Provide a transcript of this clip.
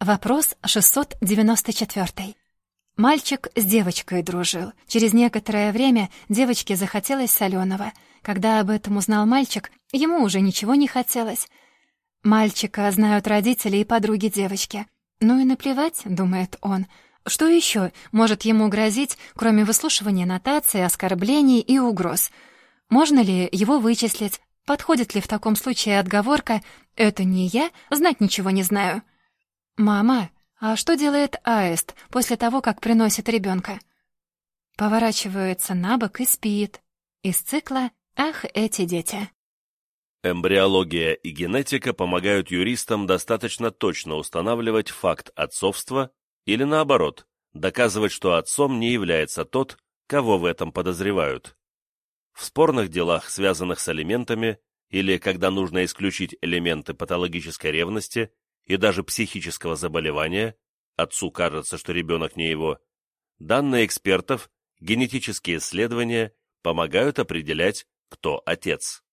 Вопрос 694. Мальчик с девочкой дружил. Через некоторое время девочке захотелось соленого. Когда об этом узнал мальчик, ему уже ничего не хотелось. Мальчика знают родители и подруги девочки. «Ну и наплевать», — думает он, — «что еще может ему грозить, кроме выслушивания нотаций, оскорблений и угроз? Можно ли его вычислить? Подходит ли в таком случае отговорка «это не я, знать ничего не знаю»?» «Мама, а что делает аист после того, как приносит ребенка?» Поворачивается на бок и спит. Из цикла «Ах, эти дети». Эмбриология и генетика помогают юристам достаточно точно устанавливать факт отцовства или, наоборот, доказывать, что отцом не является тот, кого в этом подозревают. В спорных делах, связанных с алиментами, или когда нужно исключить элементы патологической ревности и даже психического заболевания, отцу кажется, что ребенок не его, данные экспертов, генетические исследования помогают определять, кто отец.